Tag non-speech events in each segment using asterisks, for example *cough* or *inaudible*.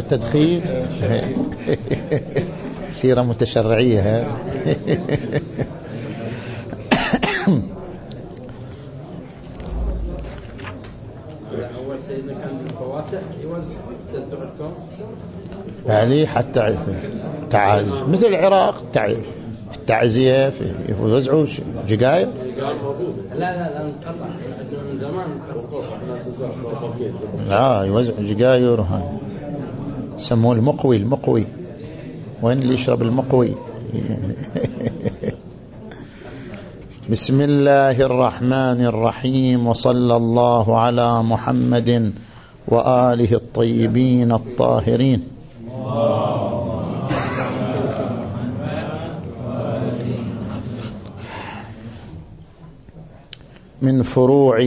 التدخين؟ *laughs* سيرة متشرعية. يعني حتى تعالج مثل العراق تعالج في التعزية يوزعوا جقاير لا لا لا انقطع. من زمان. لا يوزعوا جقاير يسموه المقوي المقوي. وين اللي يشرب المقوي؟ *laughs* بسم الله الرحمن الرحيم وصلى الله على محمد وآله الطيبين الطاهرين. من فروع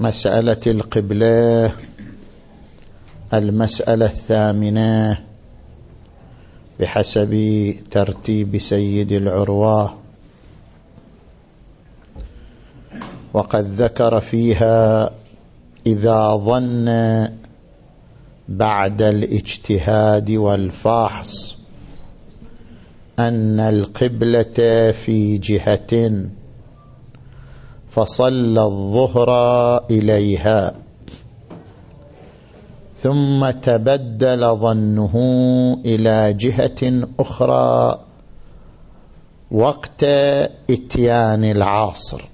مسألة القبلة المسألة الثامنة بحسب ترتيب سيد العروة. وقد ذكر فيها إذا ظن بعد الاجتهاد والفحص أن القبلة في جهة فصلى الظهر إليها. ثم تبدل ظنه إلى جهة أخرى وقت إتيان العاصر.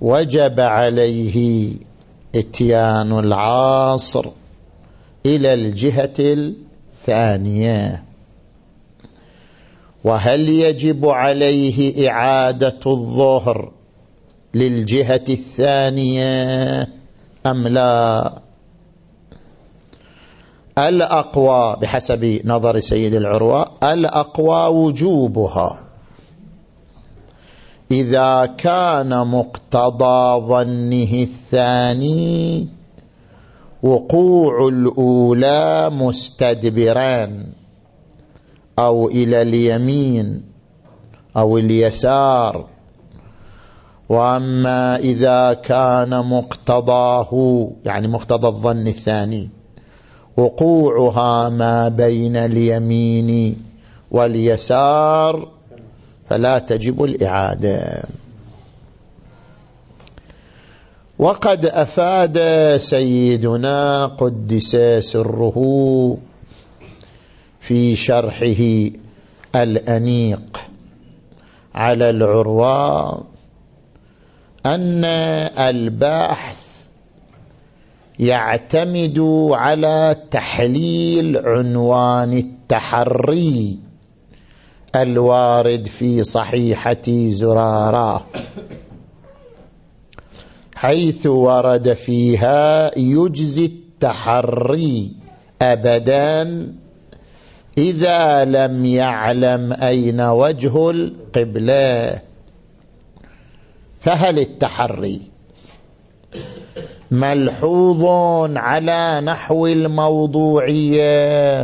وجب عليه إتيان العاصر إلى الجهة الثانية. وهل يجب عليه إعادة الظهر للجهة الثانية؟ أم لا؟ الأقوى بحسب نظر سيد العروة الأقوى وجوبها. إذا كان مقتضى ظنه الثاني وقوع الأولى مستدبران أو إلى اليمين أو اليسار وأما إذا كان مقتضاه يعني مقتضى الظن الثاني وقوعها ما بين اليمين واليسار فلا تجب الإعادة. وقد أفاد سيدنا قدس سره في شرحه الأنيق على العروة أن الباحث يعتمد على تحليل عنوان التحري الوارد في صحيحة زرارة حيث ورد فيها يجزي التحري أبدا إذا لم يعلم أين وجه القبلة. فهل التحري ملحوظ على نحو الموضوعية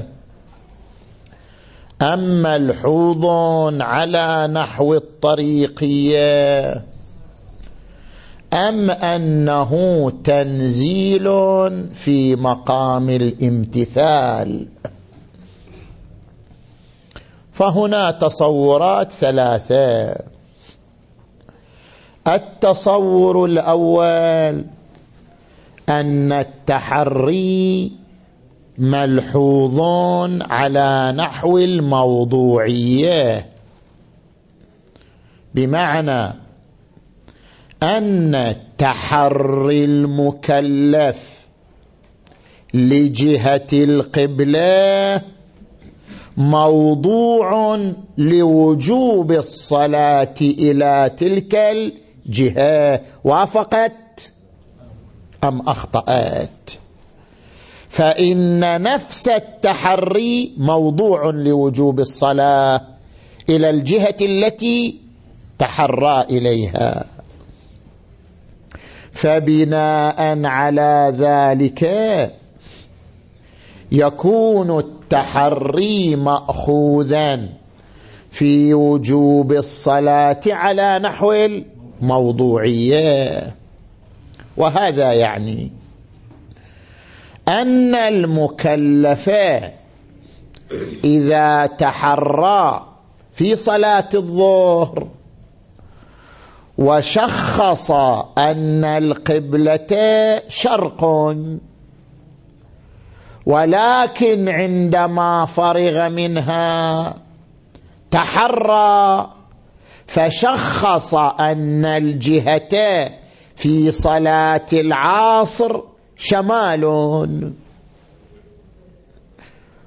أم ملحوظ على نحو الطريقية أم أنه تنزيل في مقام الامتثال؟ فهنا تصورات ثلاثة. التصور الأول أن التحري ملحوظ على نحو الموضوعية. بمعنى أن تحري المكلف لجهة القبلة موضوع لوجوب الصلاة إلى تلك الجهة وافقت أم أخطأت؟ فإن نفس التحري موضوع لوجوب الصلاة إلى الجهة التي تحرى إليها. فبناء على ذلك يكون التحري مأخوذا في وجوب الصلاة على نحو الموضوعية وهذا يعني أن المكلف إذا تحرى في صلاة الظهر وشخص أن القبلة شرق ولكن عندما فرغ منها تحرى فشخص أن الجهة في صلاة العصر شمال.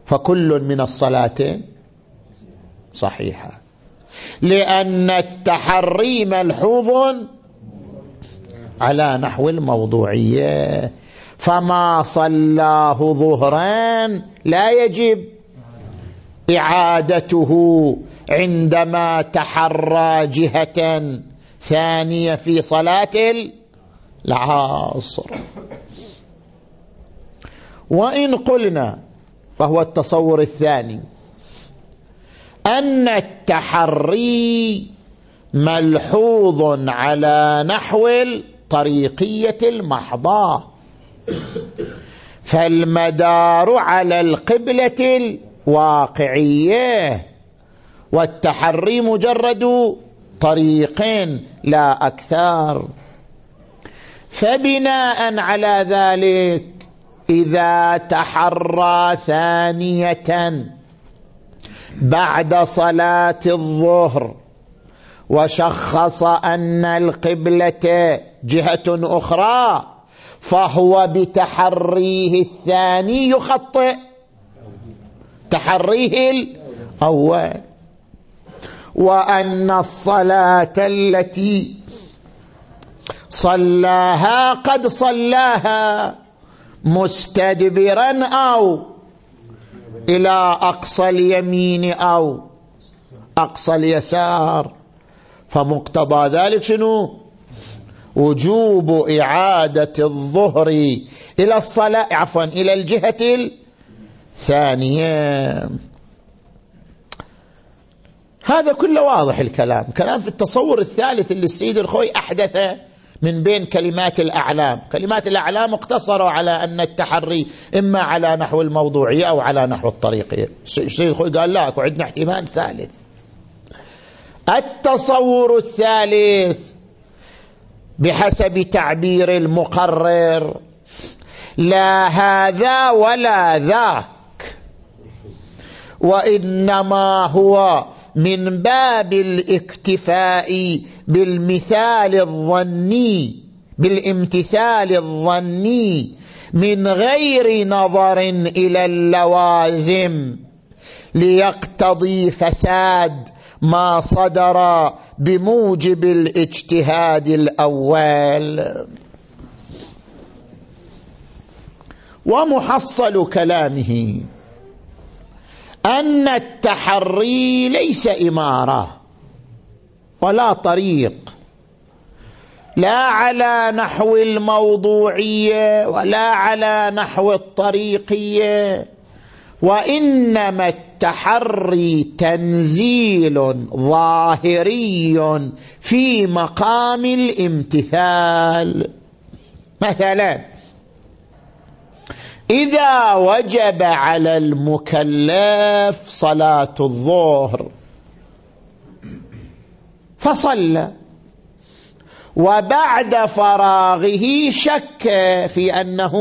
فكل من الصلاتين صحيحة لأن التحري ملحوظ على نحو الموضوعية. فما صلاه ظهرا لا يجب. إعادته عندما تحرى جهة ثانية في صلاة العصر. وإن قلنا فهو التصور الثاني أن التحري ملحوظ على نحو الطريقية المحضة. فالمدار على القبلة الواقعية والتحري مجرد طريقين لا أكثر. فبناء على ذلك إذا تحرى ثانية بعد صلاة الظهر وشخص أن القبلة جهة أخرى فهو بتحريه الثاني يخطئ. تحريه الأول. وأن الصلاة التي صلاها قد صلاها مستدبرا أو إلى أقصى اليمين أو أقصى اليسار. فمقتضى ذلك شنو؟ وجوب إعادة الظهر إلى الصلاة عفوا إلى الجهة الثانية. هذا كله واضح الكلام. كلام في التصور الثالث اللي السيد الخوي أحدثه من بين كلمات الأعلام. كلمات الأعلام اقتصروا على أن التحري إما على نحو الموضوعية أو على نحو الطريقية السيد الخوي قال لا عندنا احتمال ثالث. التصور الثالث بحسب تعبير المقرر. لا هذا ولا ذاك وإنما هو من باب الاكتفاء بالمثال الظني بالامتثال الظني من غير نظر إلى اللوازم ليقتضي فساد ما صدر بموجب الاجتهاد الأول. ومحصل كلامه. أن التحري ليس إمارة ولا طريق لا على نحو الموضوعية ولا على نحو الطريقية وإنما التحري تنزيل ظاهري في مقام الامتثال. مثلا إذا وجب على المكلف صلاة الظهر فصلى. وبعد فراغه شك في أنه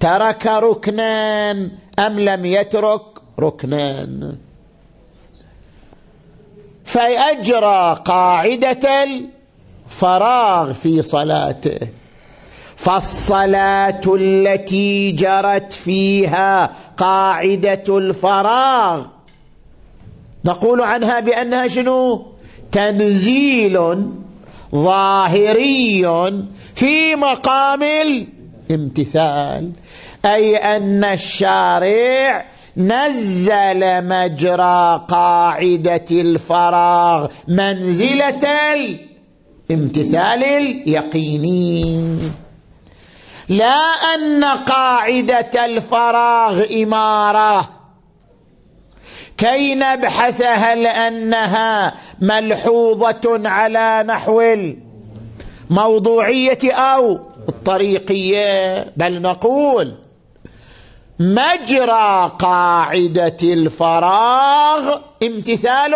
ترك ركنان أم لم يترك ركنان. فأجرى قاعدة الفراغ في صلاته. فالصلاة التي جرت فيها قاعدة الفراغ. نقول عنها بأنها شنو؟ تنزيل ظاهري في مقام الامتثال. أي أن الشارع نزل مجرى قاعدة الفراغ منزلة الامتثال اليقيني. لا أن قاعدة الفراغ إمارة. كي نبحث هل أنها ملحوظة على نحو الموضوعية أو الطريقية بل نقول مجرى قاعدة الفراغ امتثال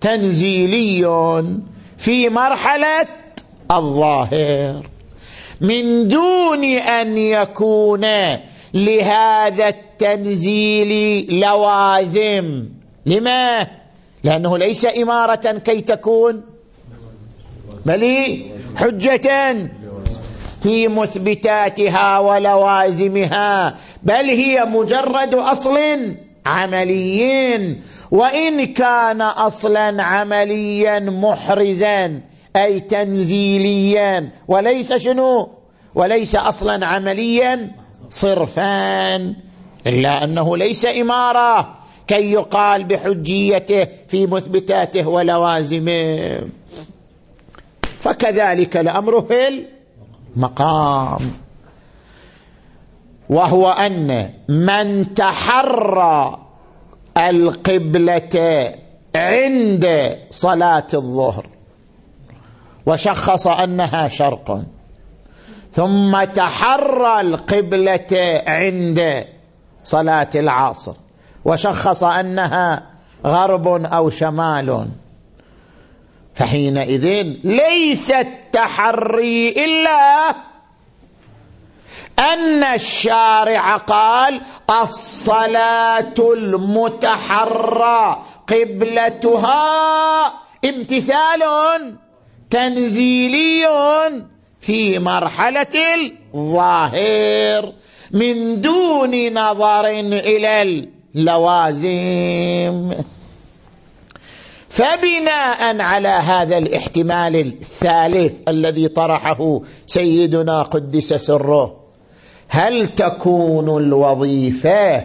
تنزيلي في مرحلة الظاهر. من دون أن يكون لهذا التنزيل لوازم. لما؟ لأنه ليس إمارة كي تكون. بل حجة في مثبتاتها ولوازمها. بل هي مجرد أصل عملي. وإن كان أصلا عمليا محرزا. أي تنزيليا. وليس شنو؟ وليس أصلا عمليا صرفا. إلا أنه ليس إمارة. كي يقال بحجيته في مثبتاته ولوازمه. فكذلك الأمر في المقام. وهو أن من تحرى القبلة عند صلاة الظهر وشخص أنها شرق. ثم تحرى القبلة عند صلاة العصر وشخص أنها غرب أو شمال. فحينئذ ليس التحري إلا أن الشارع قال الصلاة المتحرى قبلتها امتثال. تنزيلي في مرحلة الظاهر من دون نظر إلى اللوازم. فبناء على هذا الاحتمال الثالث الذي طرحه سيدنا قدس سره هل تكون الوظيفة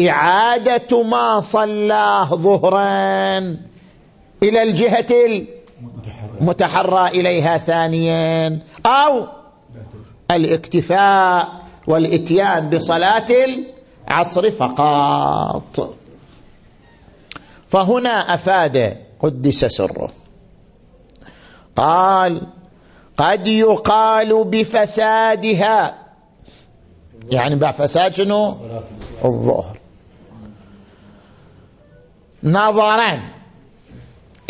إعادة ما صلاه ظهرا إلى الجهة المتحرى إليها ثانيا. أو الاكتفاء والإتيان بصلاة العصر فقط. فهنا أفاد قدس سره. قال قد يقال بفسادها. يعني بفساد شنو؟ الظهر. نظرا.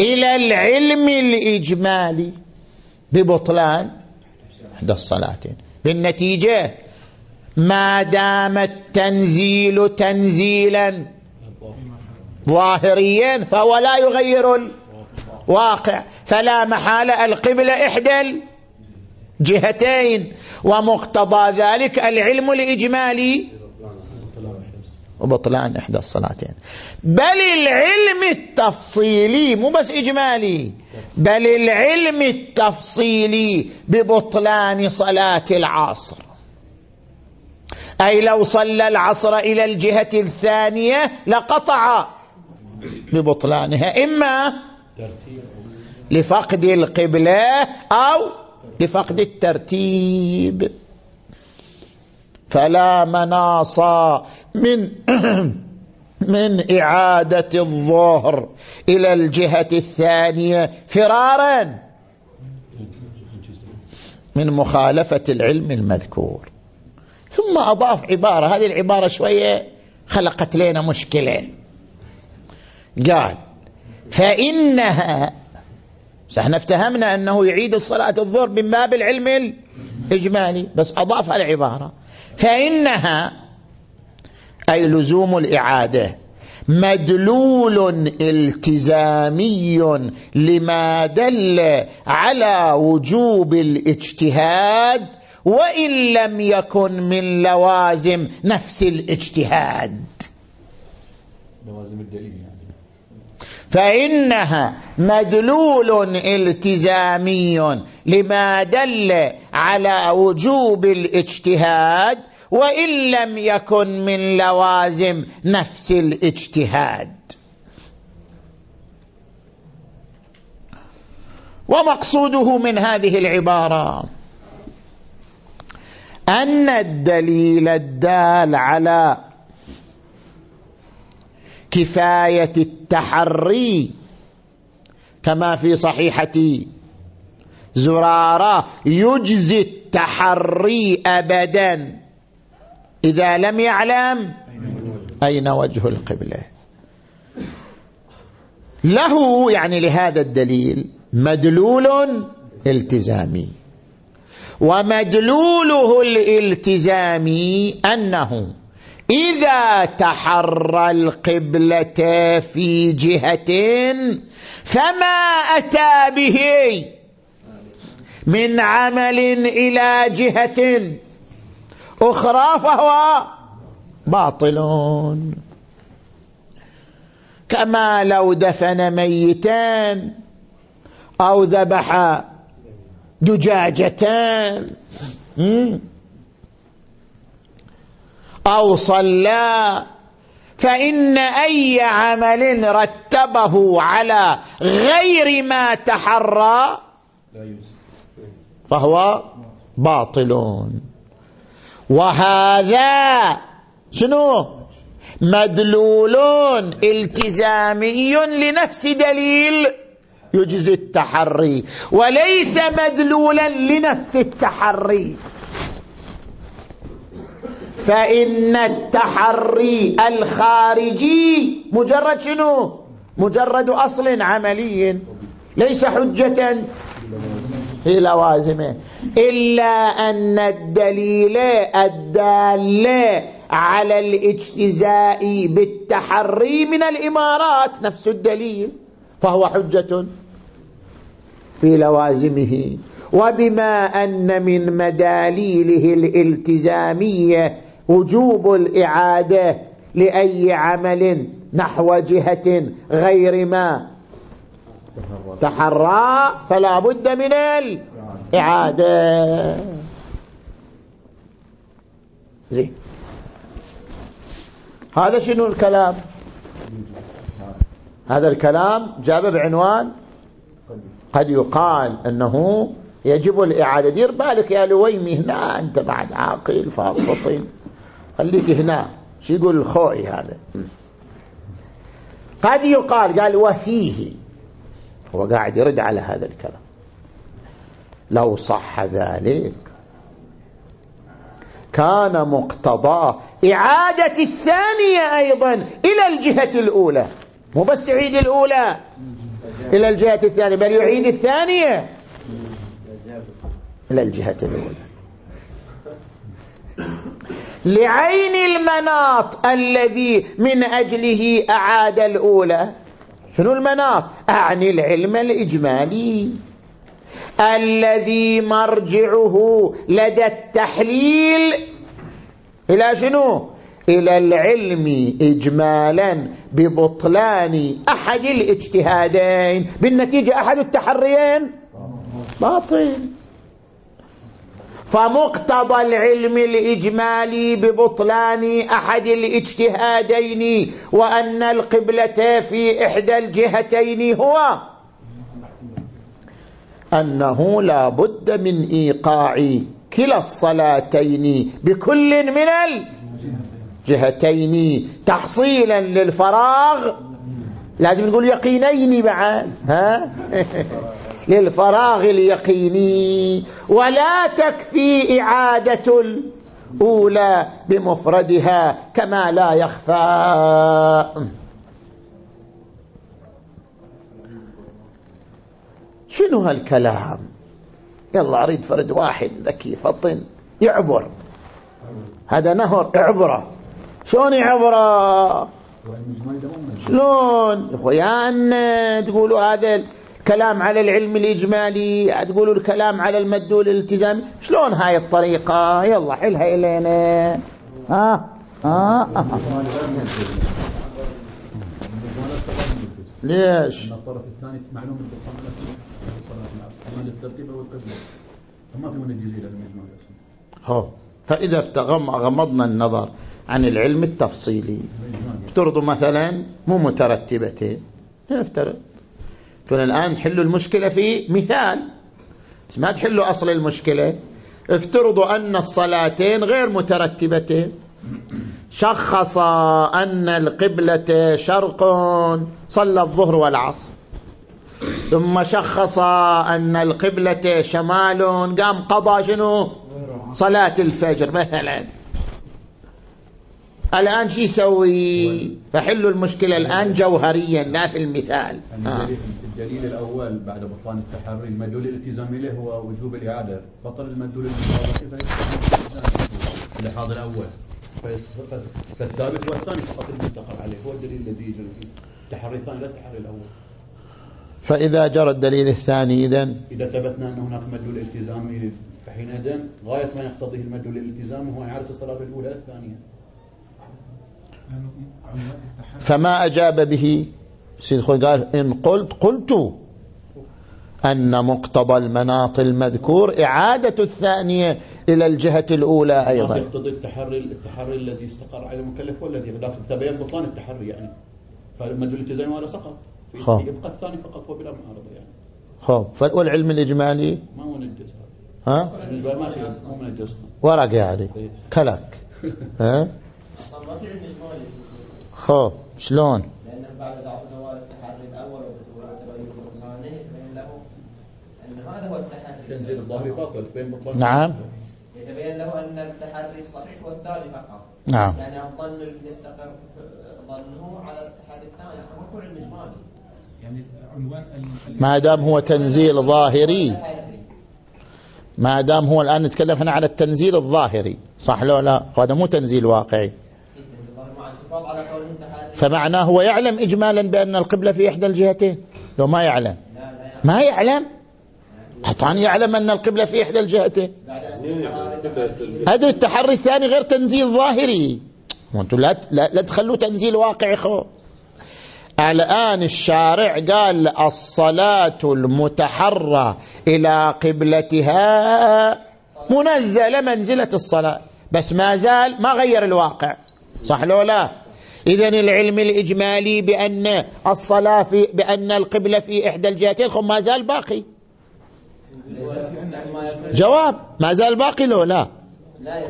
إلى العلم الإجمالي ببطلان إحدى الصلاتين. بالنتيجة ما دام التنزيل تنزيلا ظاهريا فهو لا يغير الواقع. فلا محالة القبلة إحدى الجهتين. ومقتضى ذلك العلم الإجمالي وبطلان إحدى الصلاتين. بل العلم التفصيلي مو بس إجمالي. بل العلم التفصيلي ببطلان صلاة العصر. أي لو صلى العصر إلى الجهة الثانية لقطع ببطلانها. إما لفقد القبلة أو لفقد الترتيب. فلا مناص من *clears throat* من إعادة الظهر إلى الجهة الثانية فرارا. من مخالفة العلم المذكور. ثم أضاف عبارة هذه العبارة شوية خلقت لنا مشكلة. قال فإنها إحنا افتهمنا أنه يعيد الصلاة الظهر من باب العلم الإجمالي بس أضاف العبارة فإنها أي لزوم الإعادة مدلول التزامي لما دل على وجوب الاجتهاد وإن لم يكن من لوازم نفس الاجتهاد لوازم الدليل يعني. فإنها مدلول التزامي لما دل على وجوب الاجتهاد وإن لم يكن من لوازم نفس الاجتهاد. ومقصوده من هذه العبارة أن الدليل الدال على كفاية التحري كما في صحيحة زرارة يجزي بالتحري أبدا. إذا لم يعلم أين وجه القبلة؟ له يعني لهذا الدليل مدلول التزامي ومدلوله الالتزامي أنه إذا تحرى القبلة في جهة فما أتى به من عمل إلى جهة أخرى فهو باطل. كما لو دفن ميتان أو ذبح دجاجتان أو صلى فإن أي عمل رتبه على غير ما تحرى فهو باطل وهذا شنو؟ مدلول التزامي لنفس دليل يجزي التحري وليس مدلولا لنفس التحري. فإن التحري الخارجي مجرد شنو؟ مجرد أصل عملي. ليس حجة. في لوازمه إلا أن الدليل الدال على الاجتزاء بالتحري من الإمارات. نفس الدليل. فهو حجة في لوازمه. وبما أن من مداليله الالتزامية وجوب الإعادة لأي عمل نحو جهة غير ما تحرى فلا بد من الإعادة. زين. هذا شنو الكلام؟ هذا الكلام جاب بعنوان قد يقال أنه يجب الإعادة. دير بالك يا لويمي هنا أنت بعد عاقل فاصفطين خليك هنا. شو يقول الخوئي هذا؟ قد يقال قال وفيه. هو قاعد يرد على هذا الكلام. لو صح ذلك كان مقتضاه إعادة الثانية أيضا إلى الجهة الأولى. مو بس يعيد الأولى إلى الجهة الثانية بل يعيد الثانية إلى الجهة الأولى. لعين المناط الذي من أجله أعاد الأولى. شنو المناط؟ أعني العلم الإجمالي. الذي مرجعه لدى التحليل إلى شنو؟ إلى العلم إجمالا ببطلان أحد الاجتهادين. بالنتيجة أحد التحريين؟ باطل. فمقتضى العلم الإجمالي ببطلان أحد الاجتهادين وأن القبلة في إحدى الجهتين هو أنه لا بد من إيقاع كلا الصلاتين بكل من الجهتين تحصيلا للفراغ. لازم نقول يقينين بعد ها؟ *laughs* للفراغ اليقيني. ولا تكفي إعادة الأولى بمفردها كما لا يخفى. شنو هالكلام؟ يلا أريد فرد واحد ذكي فطن يعبر. هذا نهر اعبره شلون يعبرة؟ شلون؟ يا تقولوا هذا كلام على العلم الإجمالي تقولوا الكلام على المدول الالتزامي شلون هاي الطريقة يلا حلها إلينا ها ها ليش الطرف الثاني معلوم في هو فإذا غمضنا النظر عن العلم التفصيلي افترضوا مثلا مو مترتبتين نفترض تقول الآن نحلوا المشكلة في مثال. بس ما تحلوا أصل المشكلة. افترضوا أن الصلاتين غير مترتبتين. شخص أن القبلة شرق صلى الظهر والعصر. ثم شخص أن القبلة شمال قام قضى شنو؟ صلاة الفجر مثلا. الآن شو يسوي؟ فحلوا المشكلة الآن جوهريا لا في المثال. آه. الدليل الأول بعد بطلان التحري المدلول الالتزامي له هو وجوب الإعادة؟ بطل المدلول المطابقي اللحاظ الأول فالثابت هو الثاني فقط المستقر عليه هو الدليل الذي يجري فيه. التحري الثاني لا التحري الأول. فإذا جرى الدليل الثاني إذن إذا ثبتنا أن هناك مدلول التزامي فحينئذ غاية ما يقتضيه المدلول الالتزامي هو إعادة الصلاة الأولى الثانية. فما أجاب به؟ سيد خوي قال إن قلت قلت أن مقتضى المناط المذكور إعادة الثانية إلى الجهة الأولى أيضا. يقتضي التحري التحري الذي استقر عليه المكلف والذي لكن تبين بطلان التحري يعني. فالمدلول الالتزامي هذا سقط. يبقى الثاني فقط هو بلا معارضة يعني. خب. والعلم الإجمالي؟ ما هو نجز ها؟ ما في ورق يعني. كلك. ها؟ *laughs* ما في خب شلون؟ لأنه بعد زوال التحري أن هذا هو التحري تنزيل الظاهري باطل بطلان. نعم. يتبين له أن التحري صحيح والثاني فقط. نعم. يعني الظن يستقر ظنه على التحري الثاني أصلا ما هو علم إجمالي يعني عنوان ما دام هو تنزيل ظاهري. ما دام هو الآن نتكلم هنا على التنزيل الظاهري صح لو لا؟ هذا مو تنزيل واقعي. فمعناه هو يعلم إجمالا بأن القبلة في إحدى الجهتين. لو ما يعلم. ما يعلم. قطعا يعلم أن القبلة في إحدى الجهتين. هذا التحري الثاني غير تنزيل ظاهري. وأنتم لا, لا, تخلوا تنزيل واقعي خو. الآن الشارع قال الصلاة المتحرة إلى قبلتها منزلة منزلة الصلاة. بس ما زال ما غير الواقع. صح لو لا؟ إذا العلم الإجمالي بأن الصلاة في بأن القبلة في إحدى الجهتين خب ما زال باقي. جواب ما زال باقي لو لا؟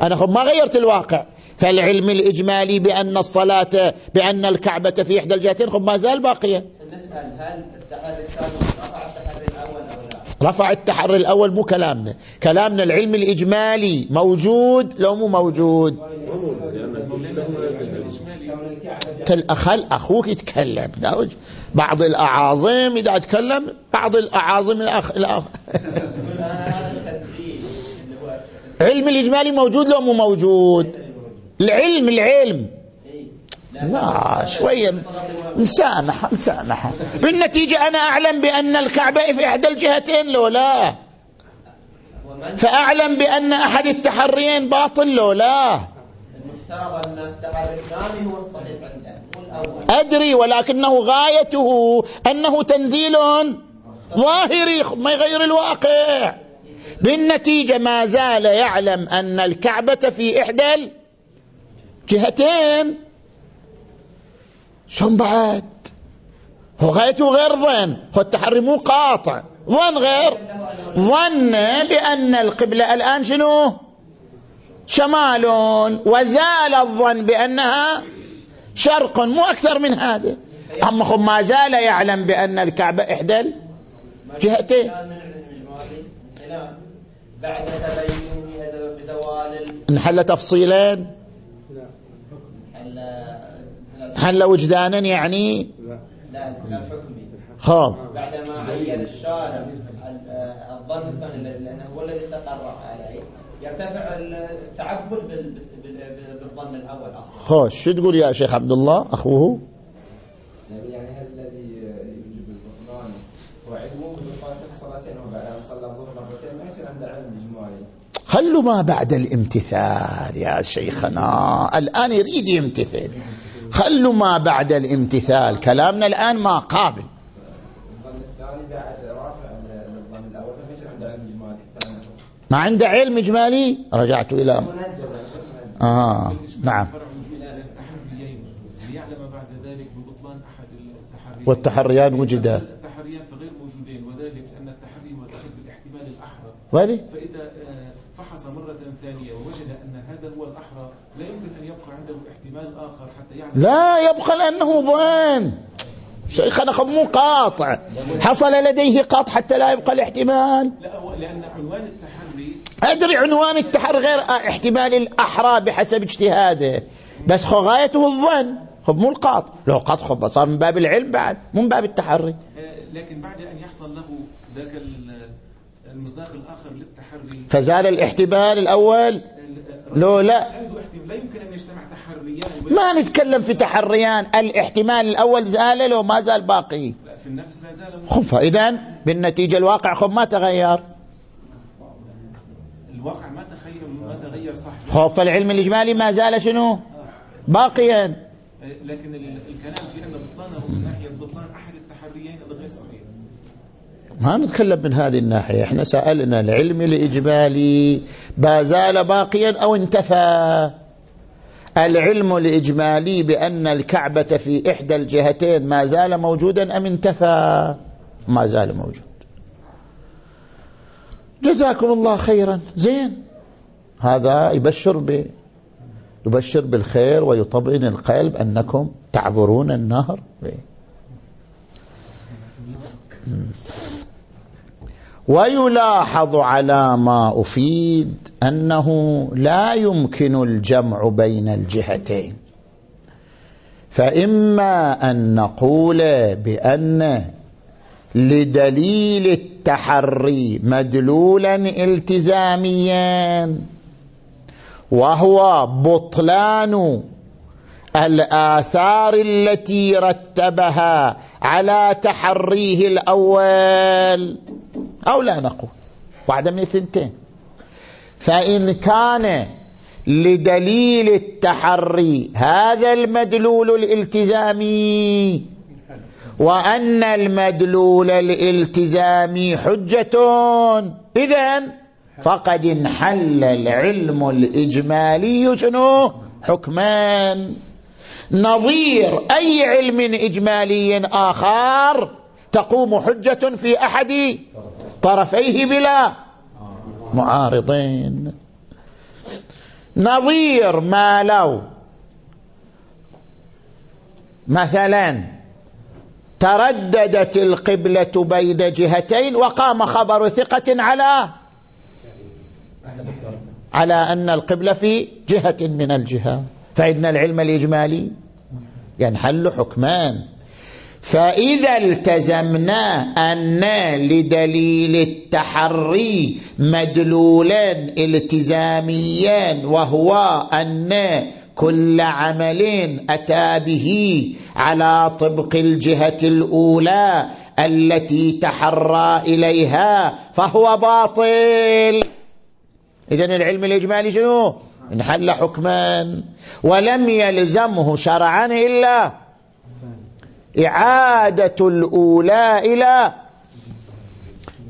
أنا خب ما غيرت الواقع. فالعلم الإجمالي بأن الصلاة بأن الكعبة في إحدى الجهتين خب ما زال باقية. هل الثاني رفع التحري الأول أو لا رفع التحري الأول مو كلامنا. كلامنا العلم الإجمالي موجود لو مو موجود؟ كالأخل أخوك يتكلم. بعض الأعاظم إذا أتكلم بعض الأعاظم الأخ, الأخ. *laughs* علم الإجمالي موجود لو مو موجود؟ العلم العلم. لا شوية مسامحة مسامحة. بالنتيجة أنا أعلم بأن الكعبة في إحدى الجهتين لو لا فأعلم بأن أحد التحريين باطل لو لا أدري ولكنه غايته أنه تنزيل ظاهري ما يغير الواقع. بالنتيجة ما زال يعلم أن الكعبة في إحدى الجهتين شون بعد هو غايته غير ظن. هو التحري مو قاطع. ظن غير. ظن بأن القبلة الآن شنو؟ شمال. وزال الظن بأنها شرق. مو أكثر من هذا أما خب ما زال يعلم بأن الكعبة إحدى الجهتين. بعد تبين بزوال انحل تفصيلا. حل وجدانا يعني؟ لا الحكمي خاب بعدما عين الشارع الظن الثاني لأنه هو الذي استقر عليه يرتفع التعبد بالظن الأول أصلا. خوش. شو تقول يا شيخ عبد الله أخوه؟ يعني هل الذي يوجب البطلان هو علمه بطلان الصلاتين وبعد أن صلى الظهر مرتين ما يصير عنده علم اجمالي خلوا ما بعد الامتثال يا شيخنا. الآن يريد يمتثل. خلوا ما بعد الامتثال. كلامنا الآن ما قابل. ما عنده علم إجمالي؟ رجعت إلى آه نعم. والتحريان وجدا. التحريان فغير موجودين وذلك أن التحري هو الأحرى فإذا آه، فحص مرة ثانية ووجد أن هذا هو الأحرى لا يمكن أن يبقى عنده احتمال آخر حتى يعلم. لا يبقى لأنه ظن. شيخنا مو قاطع. حصل لديه قاطع حتى لا يبقى الاحتمال. لا لأن عنوان التحري أدري عنوان التحري غير احتمال الأحرى بحسب اجتهاده. بس خو غايته الظن. خب مو القاطع. لو قاطع خب صار من باب العلم بعد مو من باب التحري. آه، لكن بعد أن يحصل له ذاك المصداق الآخر للتحري فزال الاحتمال الأول. لو لا. لا يمكن أن يجتمع تحريان. ما نتكلم في تحريان. الاحتمال الأول زال لو ما زال باقي. لا في النفس لا زال خب فإذا بالنتيجة الواقع خب ما تغير. الواقع ما تغير ما تغير صح. خب فالعلم الإجمالي ما زال شنو؟ باقيا. لكن الكلام في أن بطلانه من ناحية بطلان أحد التحريين هذا غير صحيح. ما نتكلم من هذه الناحية. إحنا سألنا العلم الإجمالي بازال باقيا أو انتفى. العلم الإجمالي بأن الكعبة في إحدى الجهتين ما زال موجودا أم انتفى؟ ما زال موجود. جزاكم الله خيرا. زين. هذا يبشر ب يبشر بالخير ويطمئن القلب أنكم تعبرون النهر. ويلاحظ على ما أفيد أنه لا يمكن الجمع بين الجهتين. فإما أن نقول بأن لدليل التحري مدلولا التزاميا وهو بطلان الآثار التي رتبها على تحريه الأول. أو لا نقول. واحدة من الثنتين. فإن كان لدليل التحري هذا المدلول الالتزامي. وأن المدلول الالتزامي حجة. إذن فقد انحل العلم الإجمالي شنو؟ حكمان. نظير أي علم إجمالي آخر؟ تقوم حجة في أحد طرفيه بلا معارضين. نظير ما لو مثلا ترددت القبلة بين جهتين وقام خبر ثقة على على أن القبلة في جهة من الجهات فإن العلم الإجمالي ينحل حكمان فإذا التزمنا أن لدليل التحري مدلولا التزاميا وهو أن كل عمل أتى به على طبق الجهة الأولى التي تحرى إليها فهو باطل. إذن العلم الإجمالي شنو؟ انحل حكما. ولم يلزمه شرعا إلا إعادة الأولى إلى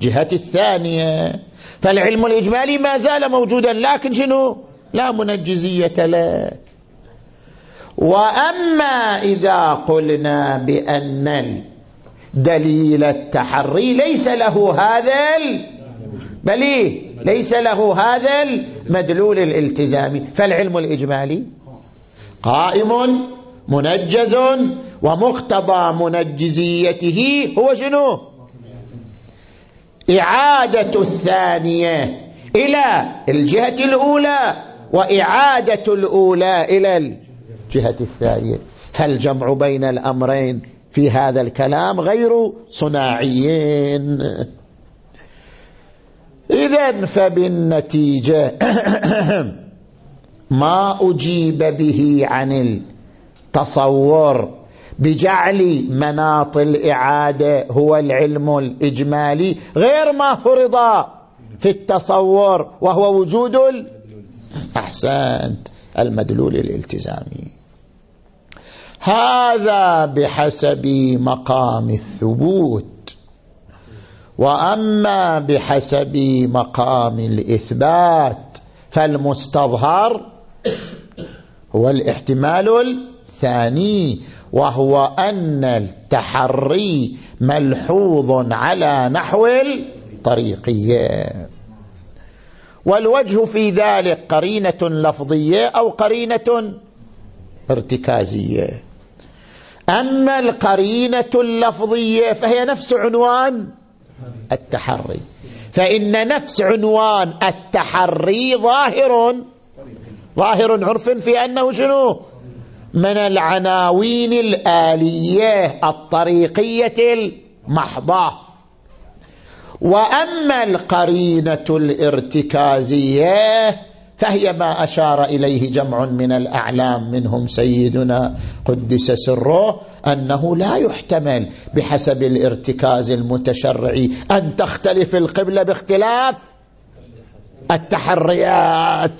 جهة الثانية. فالعلم الإجمالي ما زال موجودا لكن شنو؟ لا منجزية له. وأما إذا قلنا بأن دليل التحري ليس له هذا بل إيه؟ ليس له هذا المدلول الالتزامي. فالعلم الإجمالي قائم منجز ومقتضى منجزيته هو شنو؟ إعادة الثانية إلى الجهة الأولى وإعادة الأولى إلى الجهة الثانية. فالجمع بين الأمرين في هذا الكلام غير صناعيين؟ إذا فبالنتيجة *coughs* ما أجيب به عن التصور بجعل مناط الإعادة هو العلم الإجمالي غير ما فرض في التصور وهو وجود أحسنت المدلول الالتزامي. هذا بحسب مقام الثبوت. وأما بحسب مقام الإثبات فالمستظهر هو الاحتمال الثاني وهو أن التحري ملحوظ على نحو الطريقية. والوجه في ذلك قرينة لفظية أو قرينة ارتكازية. أما القرينة اللفظية فهي نفس عنوان التحري. فإن نفس عنوان التحري ظاهر ظاهر عرف في أنه شنو؟ من العناوين الآلية الطريقية المحضة. وأما القرينة الارتكازية فهي ما أشار إليه جمع من الأعلام منهم سيدنا قدس سره أنه لا يحتمل بحسب الارتكاز المتشرعي أن تختلف القبلة باختلاف التحريات.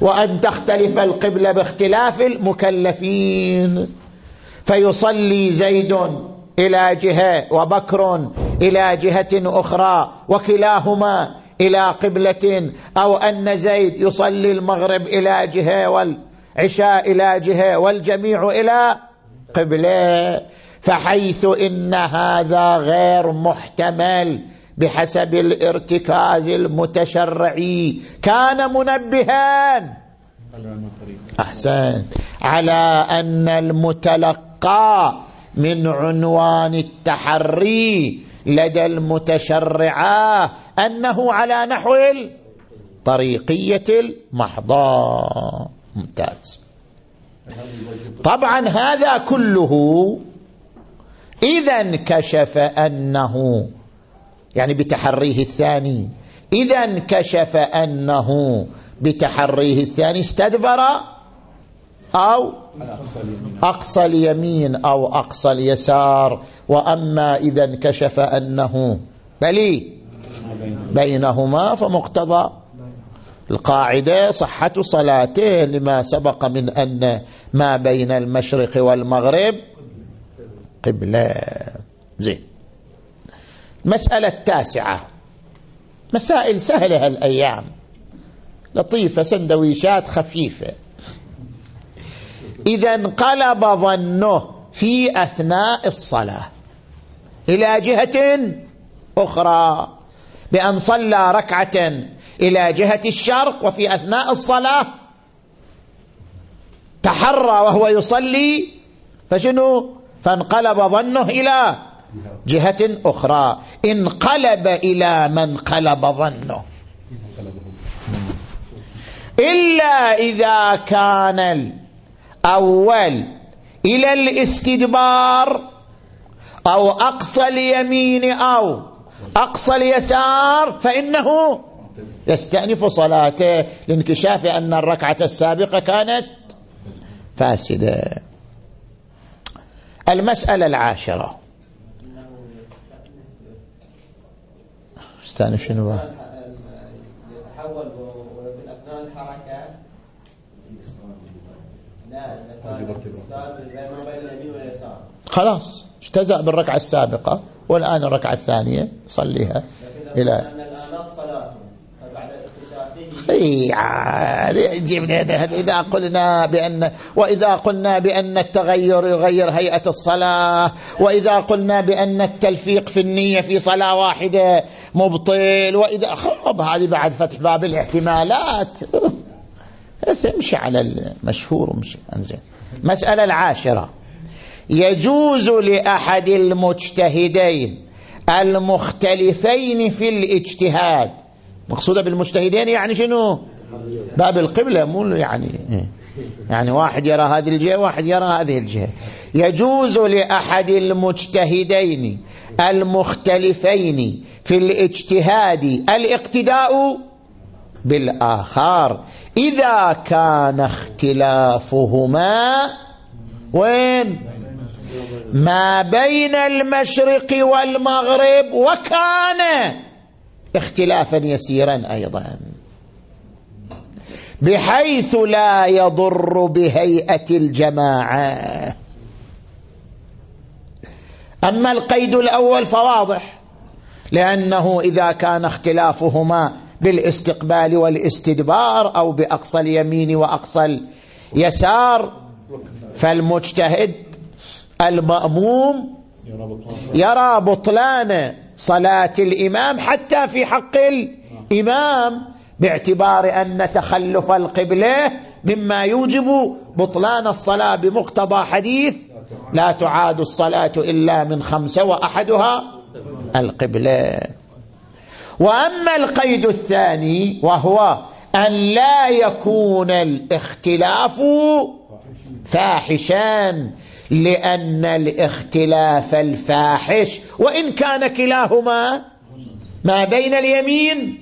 وأن تختلف القبلة باختلاف المكلفين. فيصلي زيد إلى جهة وبكر إلى جهة أخرى وكلاهما إلى قبلة أو أن زيد يصلي المغرب إلى جهة والعشاء إلى جهة والجميع إلى قبلة. فحيث إن هذا غير محتمل بحسب الارتكاز المتشرعي. كان منبها. أحسن. على أن المتلقى من عنوان التحري لدى المتشرعة أنه على نحو الطريقية المحضة. ممتاز. طبعا هذا كله إذا انكشف أنه يعني بتحريه الثاني. إذا انكشف أنه بتحريه الثاني استدبر أو أقصى اليمين أو أقصى اليسار. وأما إذا انكشف أنه بلي بينهما فمقتضى القاعدة صحة صلاته لما سبق من أن ما بين المشرق والمغرب قبلة. زين. المسألة التاسعة مسائل سهلة هالأيام. لطيفة سندويشات خفيفة. إذا انقلب ظنه في أثناء الصلاة. إلى جهة أخرى. بأن صلى ركعة إلى جهة الشرق وفي أثناء الصلاة. تحرى وهو يصلي. فشنو؟ فانقلب ظنه إلى جهة أخرى. انقلب إلى من قلب ظنه. إلا إذا كان الأول إلى الاستدبار أو أقصى اليمين أو أقصى اليسار فإنه يستأنف صلاته. لانكشاف أن الركعة السابقة كانت فاسدة. المسألة العاشرة. استأنف شنو يتحول أثناء الحركة لا بين اليمين واليسار. خلاص اجتزأ بالركعة السابقة والآن الركعة الثانية صليها إلى اي إذا قلنا بان وإذا قلنا بأن التغير يغير هيئة الصلاة وإذا قلنا بأن التلفيق في النية في صلاة واحدة مبطل واذا خرب هذه بعد فتح باب الاحتمالات. بس امشي على المشهور ومشي انزين. مسألة العاشرة. يجوز لأحد المجتهدين المختلفين في الاجتهاد مقصودة بالمجتهدين يعني شنو؟ باب القبلة مو يعني يعني واحد يرى هذه الجهة واحد يرى هذه الجهة. يجوز لأحد المجتهدين المختلفين في الاجتهاد الاقتداء بالآخر إذا كان اختلافهما وين؟ ما بين المشرق والمغرب وكان اختلافا يسيرا أيضا. بحيث لا يضر بهيئة الجماعة. أما القيد الأول فواضح لأنه إذا كان اختلافهما بالاستقبال والاستدبار أو بأقصى اليمين وأقصى اليسار فالمجتهد المأموم يرى بطلان صلاة الإمام حتى في حق الإمام باعتبار أن تخلف القبلة مما يوجب بطلان الصلاة بمقتضى حديث لا تعاد الصلاة إلا من خمسة وأحدها القبلة. وأما القيد الثاني وهو أن لا يكون الاختلاف فاحشا لأن الاختلاف الفاحش وإن كان كلاهما ما بين اليمين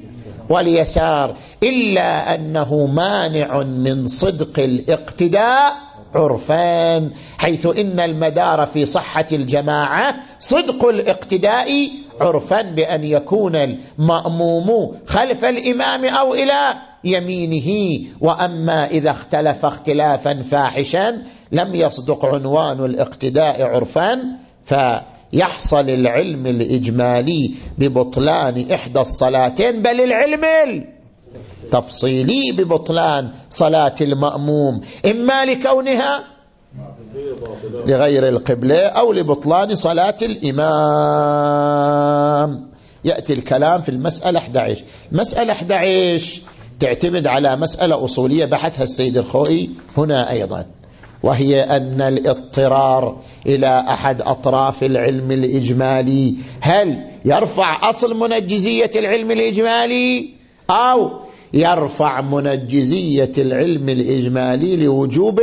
واليسار إلا أنه مانع من صدق الاقتداء عرفان حيث إن المدار في صحة الجماعة صدق الاقتداء عرفا بأن يكون المأموم خلف الإمام أو إلى يمينه. وأما إذا اختلف اختلافا فاحشا لم يصدق عنوان الاقتداء عرفا فيحصل العلم الإجمالي ببطلان إحدى الصلاتين بل العلم التفصيلي ببطلان صلاة المأموم. إما لكونها لغير القبلة أو لبطلان صلاة الإمام. يأتي الكلام في المسألة 11 مسألة 11 تعتمد على مسألة أصولية بحثها السيد الخوئي هنا أيضا وهي أن الاضطرار إلى أحد أطراف العلم الإجمالي هل يرفع أصل منجزية العلم الإجمالي أو يرفع منجزية العلم الإجمالي لوجوب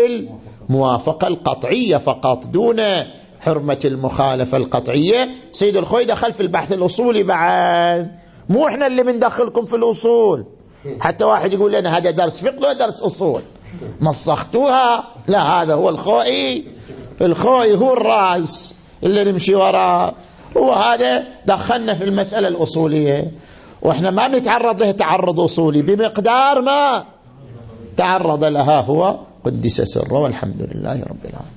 الموافقة القطعية فقط دون حرمة المخالفة القطعية. سيد الخوي دخل في البحث الأصولي بعد مو إحنا اللي بندخلكم في الأصول. حتى واحد يقول لنا هذا درس فقه ولا درس أصول. نسختوها لا هذا هو الخوئي الخوئي هو الرأس اللي نمشي وراه. هو هذا دخلنا في المسألة الأصولية. وإحنا ما بنتعرض له تعرض أصولي. بمقدار ما تعرض لها هو قدس سره والحمد لله رب العالمين.